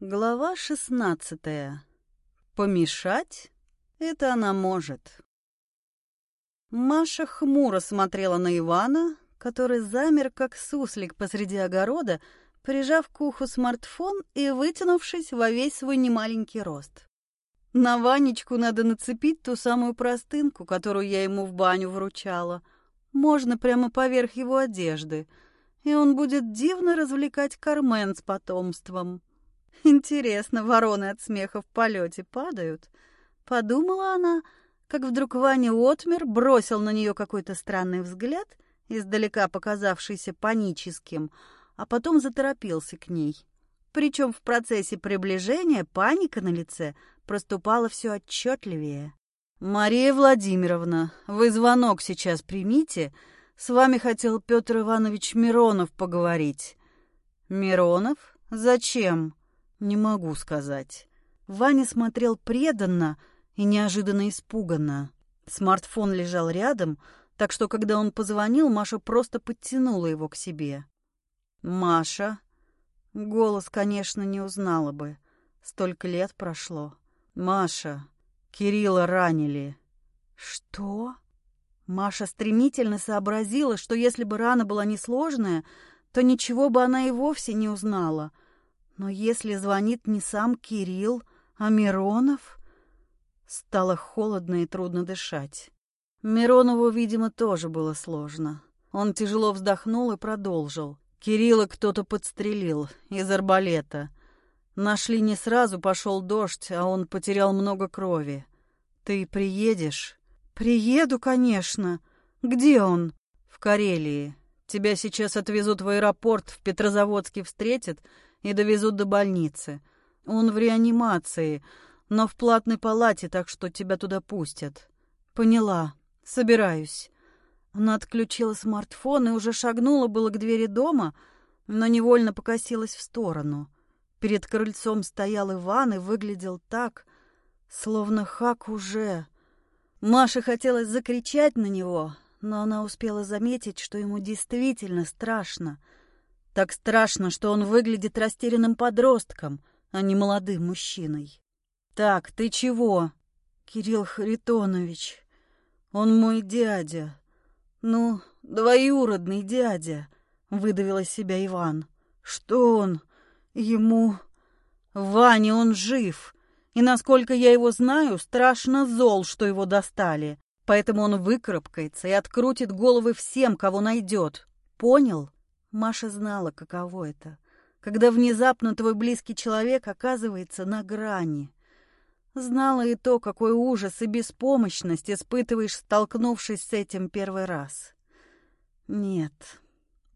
Глава шестнадцатая. Помешать? Это она может. Маша хмуро смотрела на Ивана, который замер, как суслик посреди огорода, прижав к уху смартфон и вытянувшись во весь свой немаленький рост. На Ванечку надо нацепить ту самую простынку, которую я ему в баню вручала. Можно прямо поверх его одежды, и он будет дивно развлекать Кармен с потомством. Интересно, вороны от смеха в полете падают? Подумала она, как вдруг Ваня Отмер бросил на нее какой-то странный взгляд, издалека показавшийся паническим, а потом заторопился к ней. Причем в процессе приближения паника на лице проступала все отчетливее. «Мария Владимировна, вы звонок сейчас примите. С вами хотел Петр Иванович Миронов поговорить». «Миронов? Зачем?» Не могу сказать. Ваня смотрел преданно и неожиданно испуганно. Смартфон лежал рядом, так что, когда он позвонил, Маша просто подтянула его к себе. «Маша?» Голос, конечно, не узнала бы. Столько лет прошло. «Маша, Кирилла ранили». «Что?» Маша стремительно сообразила, что если бы рана была несложная, то ничего бы она и вовсе не узнала — но если звонит не сам Кирилл, а Миронов... Стало холодно и трудно дышать. Миронову, видимо, тоже было сложно. Он тяжело вздохнул и продолжил. Кирилла кто-то подстрелил из арбалета. Нашли не сразу, пошел дождь, а он потерял много крови. Ты приедешь? Приеду, конечно. Где он? В Карелии. Тебя сейчас отвезут в аэропорт, в Петрозаводске встретят — и довезут до больницы. Он в реанимации, но в платной палате, так что тебя туда пустят. Поняла. Собираюсь. Она отключила смартфон и уже шагнула было к двери дома, но невольно покосилась в сторону. Перед крыльцом стоял Иван и выглядел так, словно Хак уже... Маше хотелось закричать на него, но она успела заметить, что ему действительно страшно — так страшно, что он выглядит растерянным подростком, а не молодым мужчиной. «Так, ты чего?» «Кирилл Харитонович. Он мой дядя. Ну, двоюродный дядя», — выдавил из себя Иван. «Что он? Ему...» «Ваня, он жив, и, насколько я его знаю, страшно зол, что его достали, поэтому он выкарабкается и открутит головы всем, кого найдет. Понял?» Маша знала, каково это, когда внезапно твой близкий человек оказывается на грани. Знала и то, какой ужас и беспомощность испытываешь, столкнувшись с этим первый раз. Нет,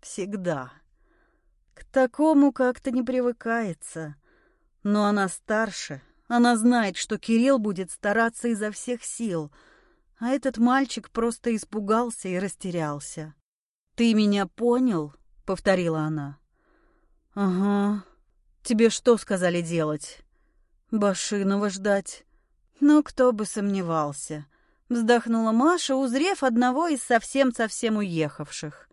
всегда. К такому как-то не привыкается. Но она старше, она знает, что Кирилл будет стараться изо всех сил, а этот мальчик просто испугался и растерялся. «Ты меня понял?» — повторила она. «Ага. Тебе что сказали делать?» «Башинова ждать». «Ну, кто бы сомневался», — вздохнула Маша, узрев одного из совсем-совсем уехавших.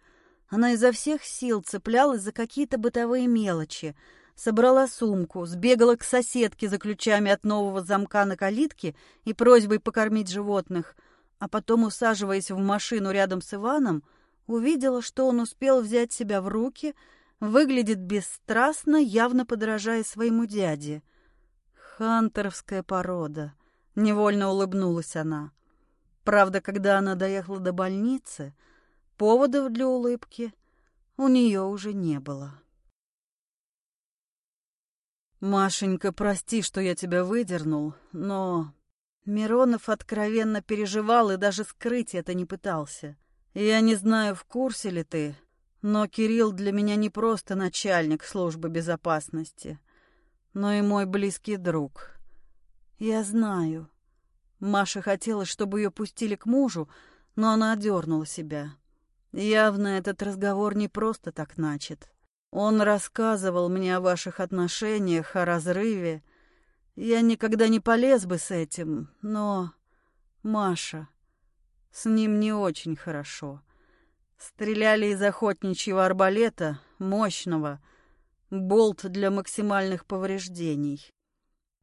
Она изо всех сил цеплялась за какие-то бытовые мелочи, собрала сумку, сбегала к соседке за ключами от нового замка на калитке и просьбой покормить животных, а потом, усаживаясь в машину рядом с Иваном, — увидела, что он успел взять себя в руки, выглядит бесстрастно, явно подражая своему дяде. Хантеровская порода. Невольно улыбнулась она. Правда, когда она доехала до больницы, поводов для улыбки у нее уже не было. «Машенька, прости, что я тебя выдернул, но...» Миронов откровенно переживал и даже скрыть это не пытался. Я не знаю, в курсе ли ты, но Кирилл для меня не просто начальник службы безопасности, но и мой близкий друг. Я знаю. Маша хотела, чтобы ее пустили к мужу, но она одернула себя. Явно этот разговор не просто так начат. Он рассказывал мне о ваших отношениях, о разрыве. Я никогда не полез бы с этим, но... Маша, с ним не очень хорошо. Стреляли из охотничьего арбалета, мощного, Болт для максимальных повреждений.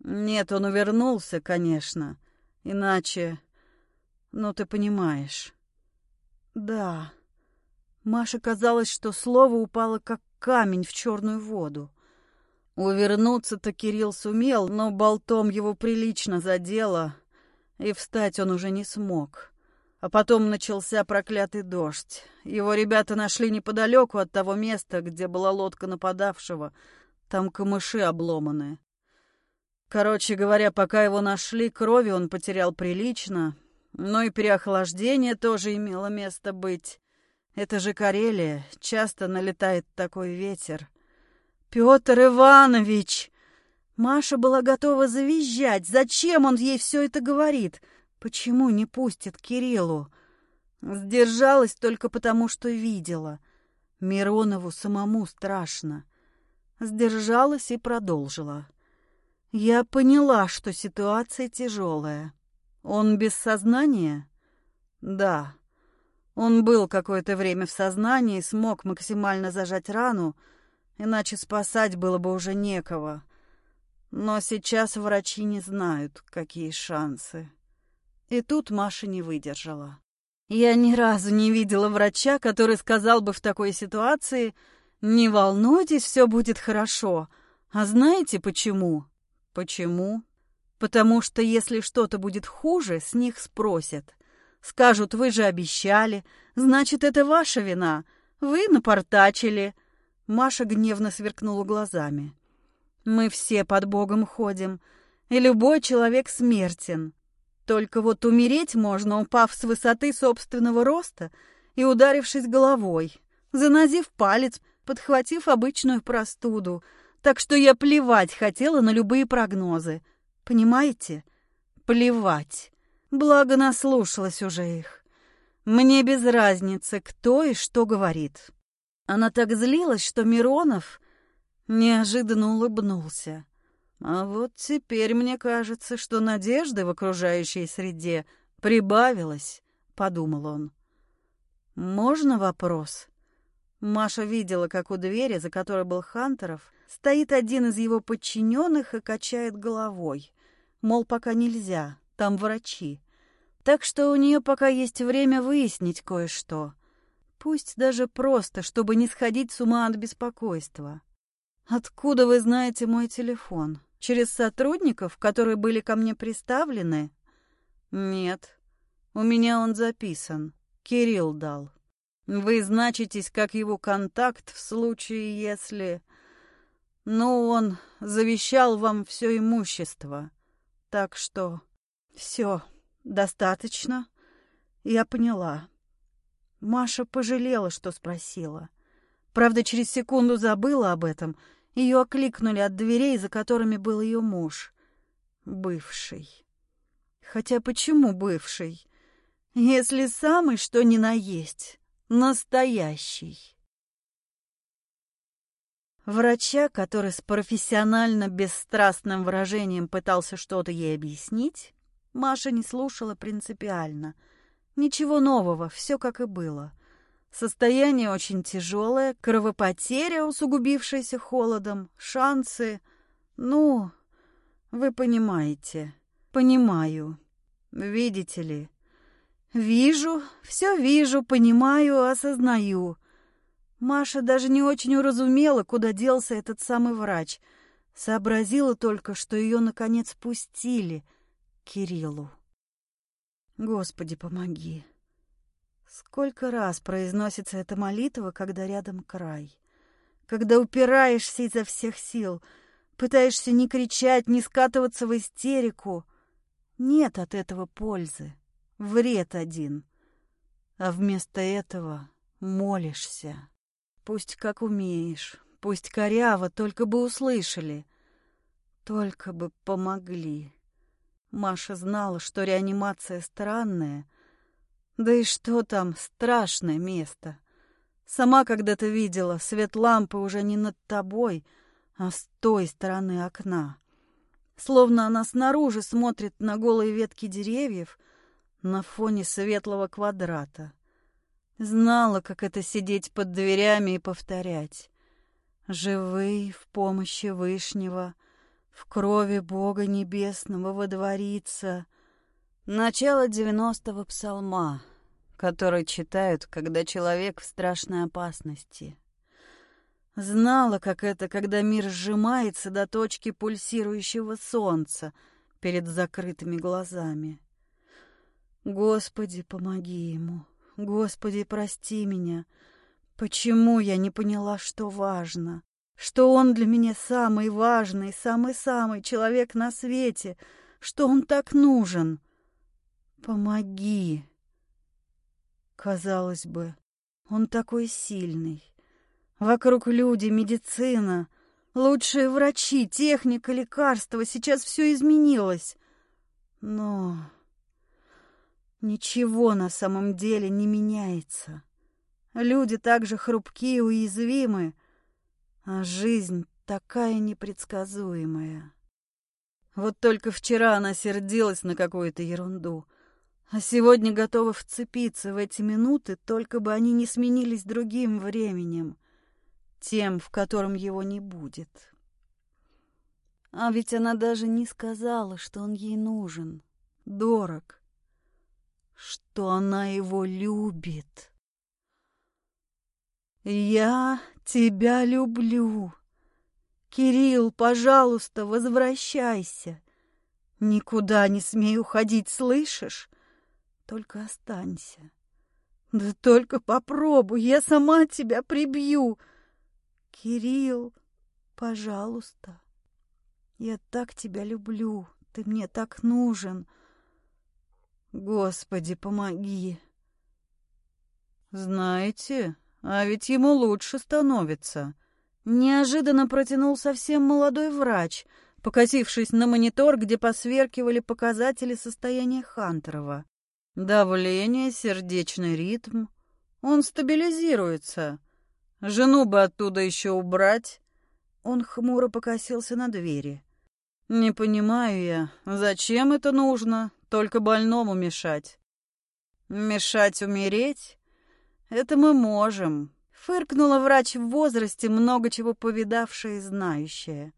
Нет, он увернулся, конечно. Иначе... Ну, ты понимаешь. Да. Маше казалось, что слово упало как камень в черную воду. Увернуться-то Кирилл сумел, но болтом его прилично задело, и встать он уже не смог. А потом начался проклятый дождь. Его ребята нашли неподалеку от того места, где была лодка нападавшего. Там камыши обломаны. Короче говоря, пока его нашли, крови он потерял прилично, но и переохлаждение тоже имело место быть. Это же Карелия, часто налетает такой ветер. «Петр Иванович!» Маша была готова завизжать. Зачем он ей все это говорит? Почему не пустит Кириллу? Сдержалась только потому, что видела. Миронову самому страшно. Сдержалась и продолжила. Я поняла, что ситуация тяжелая. Он без сознания? Да. Он был какое-то время в сознании, смог максимально зажать рану, иначе спасать было бы уже некого. Но сейчас врачи не знают, какие шансы. И тут Маша не выдержала. Я ни разу не видела врача, который сказал бы в такой ситуации «Не волнуйтесь, все будет хорошо». А знаете почему? Почему? Потому что если что-то будет хуже, с них спросят. Скажут, вы же обещали, значит, это ваша вина. Вы напортачили. Маша гневно сверкнула глазами. Мы все под Богом ходим, и любой человек смертен. Только вот умереть можно, упав с высоты собственного роста и ударившись головой, занозив палец, подхватив обычную простуду. Так что я плевать хотела на любые прогнозы. Понимаете? Плевать. Благо наслушалась уже их. Мне без разницы, кто и что говорит. Она так злилась, что Миронов неожиданно улыбнулся. А вот теперь мне кажется, что надежды в окружающей среде прибавилось, подумал он. Можно вопрос? Маша видела, как у двери, за которой был Хантеров, стоит один из его подчиненных и качает головой. Мол, пока нельзя, там врачи. Так что у нее пока есть время выяснить кое-что. Пусть даже просто, чтобы не сходить с ума от беспокойства. «Откуда вы знаете мой телефон? Через сотрудников, которые были ко мне приставлены?» «Нет, у меня он записан. Кирилл дал. Вы значитесь как его контакт в случае, если...» «Ну, он завещал вам все имущество. Так что...» «Все, достаточно. Я поняла». Маша пожалела, что спросила. Правда, через секунду забыла об этом — ее окликнули от дверей, за которыми был ее муж. Бывший. Хотя почему бывший? Если самый что ни на есть, настоящий. Врача, который с профессионально бесстрастным выражением пытался что-то ей объяснить, Маша не слушала принципиально. Ничего нового, все как и было — Состояние очень тяжелое, кровопотеря, усугубившаяся холодом, шансы... Ну, вы понимаете. Понимаю. Видите ли? Вижу, все вижу, понимаю, осознаю. Маша даже не очень уразумела, куда делся этот самый врач. Сообразила только, что ее, наконец, пустили Кириллу. Господи, помоги. Сколько раз произносится эта молитва, когда рядом край. Когда упираешься изо всех сил, пытаешься не кричать, не скатываться в истерику. Нет от этого пользы, вред один. А вместо этого молишься. Пусть как умеешь, пусть коряво, только бы услышали. Только бы помогли. Маша знала, что реанимация странная — да и что там, страшное место. Сама когда-то видела, свет лампы уже не над тобой, а с той стороны окна. Словно она снаружи смотрит на голые ветки деревьев на фоне светлого квадрата. Знала, как это сидеть под дверями и повторять. живый в помощи Вышнего, в крови Бога Небесного водворится. Начало девяностого псалма, который читают, когда человек в страшной опасности. Знала, как это, когда мир сжимается до точки пульсирующего солнца перед закрытыми глазами. Господи, помоги ему. Господи, прости меня. Почему я не поняла, что важно? Что он для меня самый важный, самый-самый человек на свете? Что он так нужен? Помоги. Казалось бы, он такой сильный. Вокруг люди, медицина, лучшие врачи, техника, лекарства. Сейчас все изменилось. Но ничего на самом деле не меняется. Люди также хрупкие уязвимы, а жизнь такая непредсказуемая. Вот только вчера она сердилась на какую-то ерунду, а сегодня готова вцепиться в эти минуты, только бы они не сменились другим временем, тем, в котором его не будет. А ведь она даже не сказала, что он ей нужен, дорог, что она его любит. «Я тебя люблю. Кирилл, пожалуйста, возвращайся. Никуда не смей уходить, слышишь? Только останься. Да только попробуй, я сама тебя прибью. Кирилл, пожалуйста. Я так тебя люблю, ты мне так нужен. Господи, помоги. Знаете, а ведь ему лучше становится. Неожиданно протянул совсем молодой врач, покосившись на монитор, где посверкивали показатели состояния Хантерова. Давление, сердечный ритм. Он стабилизируется. Жену бы оттуда еще убрать. Он хмуро покосился на двери. Не понимаю я, зачем это нужно, только больному мешать. Мешать умереть? Это мы можем. Фыркнула врач в возрасте, много чего повидавшая и знающая.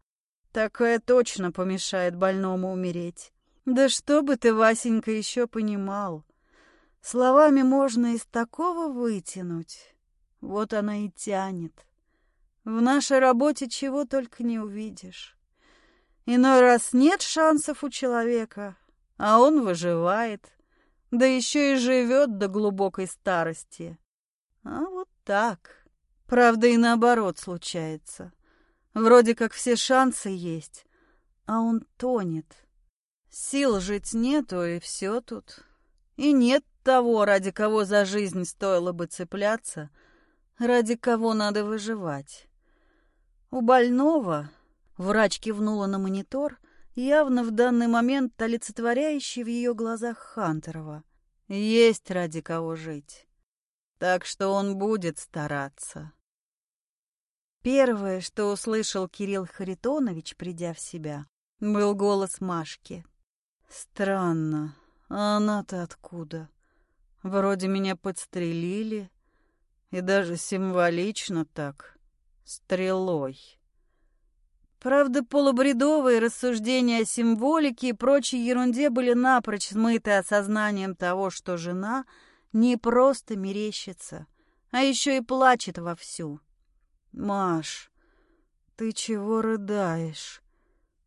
Такое точно помешает больному умереть. Да что бы ты, Васенька, еще понимал. Словами можно из такого вытянуть. Вот она и тянет. В нашей работе чего только не увидишь. Иной раз нет шансов у человека, а он выживает, да еще и живет до глубокой старости. А вот так. Правда, и наоборот случается. Вроде как все шансы есть, а он тонет. Сил жить нету, и все тут. И нет того, ради кого за жизнь стоило бы цепляться, ради кого надо выживать. У больного, врач кивнула на монитор, явно в данный момент олицетворяющий в ее глазах Хантерова, есть ради кого жить. Так что он будет стараться. Первое, что услышал Кирилл Харитонович, придя в себя, был голос Машки. Странно, а она-то откуда? Вроде меня подстрелили, и даже символично так, стрелой. Правда, полубредовые рассуждения о символике и прочей ерунде были напрочь смыты осознанием того, что жена — не просто мерещится, а еще и плачет вовсю. «Маш, ты чего рыдаешь?»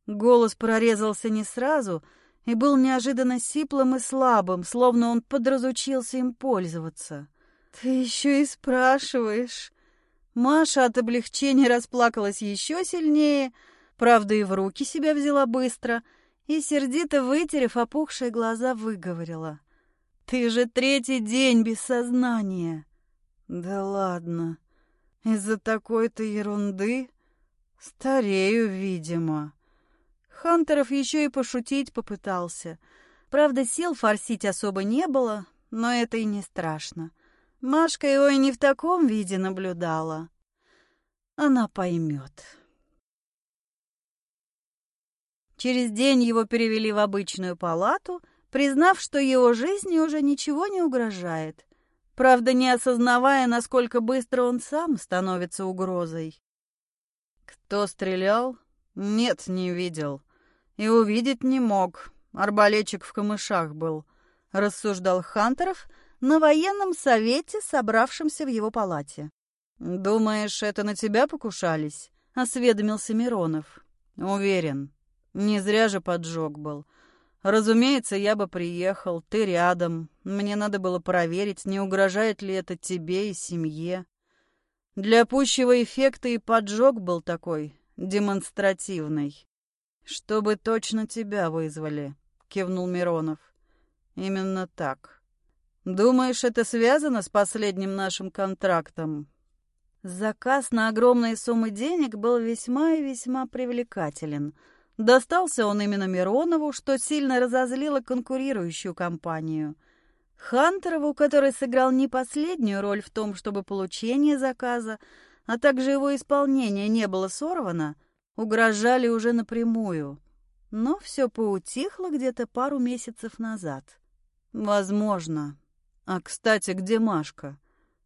Голос прорезался не сразу и был неожиданно сиплым и слабым, словно он подразучился им пользоваться. «Ты еще и спрашиваешь?» Маша от облегчения расплакалась еще сильнее, правда, и в руки себя взяла быстро, и, сердито вытерев опухшие глаза, выговорила — ты же третий день без сознания. Да ладно. Из-за такой-то ерунды старею, видимо. Хантеров еще и пошутить попытался. Правда, сил форсить особо не было, но это и не страшно. Машка его и не в таком виде наблюдала. Она поймет. Через день его перевели в обычную палату — признав, что его жизни уже ничего не угрожает, правда, не осознавая, насколько быстро он сам становится угрозой. Кто стрелял? Нет, не видел. И увидеть не мог. Арбалетчик в камышах был. Рассуждал Хантеров на военном совете, собравшемся в его палате. «Думаешь, это на тебя покушались?» — осведомился Миронов. «Уверен. Не зря же поджог был. Разумеется, я бы приехал, ты рядом. Мне надо было проверить, не угрожает ли это тебе и семье. Для пущего эффекта и поджог был такой, демонстративный. Чтобы точно тебя вызвали, кивнул Миронов. Именно так. Думаешь, это связано с последним нашим контрактом? Заказ на огромные суммы денег был весьма и весьма привлекателен — Достался он именно Миронову, что сильно разозлило конкурирующую компанию. Хантерову, который сыграл не последнюю роль в том, чтобы получение заказа, а также его исполнение не было сорвано, угрожали уже напрямую. Но все поутихло где-то пару месяцев назад. Возможно. А, кстати, где Машка?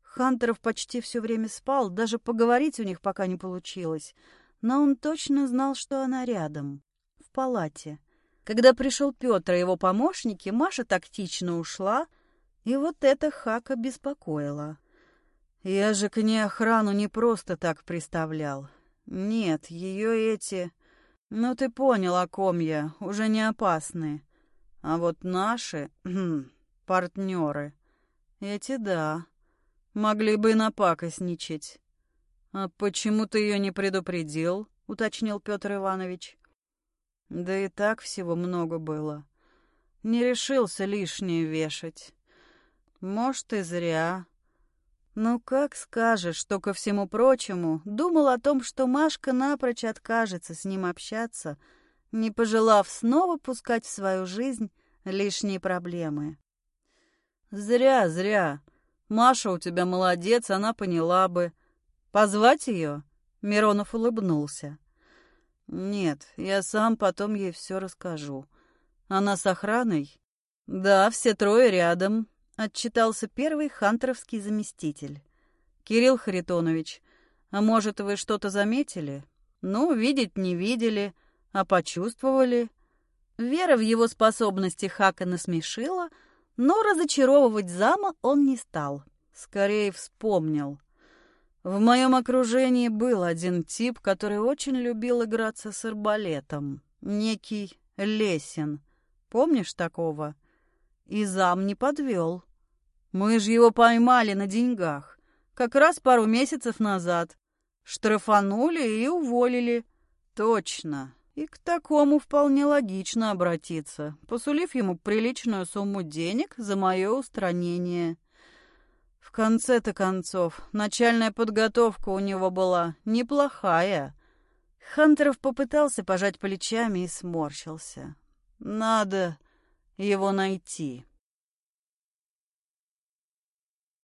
Хантеров почти все время спал, даже поговорить у них пока не получилось — но он точно знал, что она рядом, в палате. Когда пришел Петр и его помощники, Маша тактично ушла, и вот это Хака беспокоило. Я же к ней охрану не просто так приставлял. Нет, ее эти... Ну, ты понял, о ком я, уже не опасны. А вот наши... партнеры... Эти да, могли бы и напакостничать. «А почему ты ее не предупредил?» — уточнил Петр Иванович. «Да и так всего много было. Не решился лишнее вешать. Может, и зря. Ну, как скажешь, что, ко всему прочему, думал о том, что Машка напрочь откажется с ним общаться, не пожелав снова пускать в свою жизнь лишние проблемы. «Зря, зря. Маша у тебя молодец, она поняла бы». Позвать ее?» Миронов улыбнулся. «Нет, я сам потом ей все расскажу. Она с охраной?» «Да, все трое рядом», — отчитался первый хантеровский заместитель. «Кирилл Харитонович, а может, вы что-то заметили? Ну, видеть не видели, а почувствовали?» Вера в его способности Хака насмешила, но разочаровывать зама он не стал. Скорее вспомнил. В моем окружении был один тип, который очень любил играться с арбалетом. Некий Лесин. Помнишь такого? И зам не подвел. Мы же его поймали на деньгах. Как раз пару месяцев назад. Штрафанули и уволили. Точно. И к такому вполне логично обратиться, посулив ему приличную сумму денег за мое устранение. В конце-то концов, начальная подготовка у него была неплохая. Хантеров попытался пожать плечами и сморщился. Надо его найти.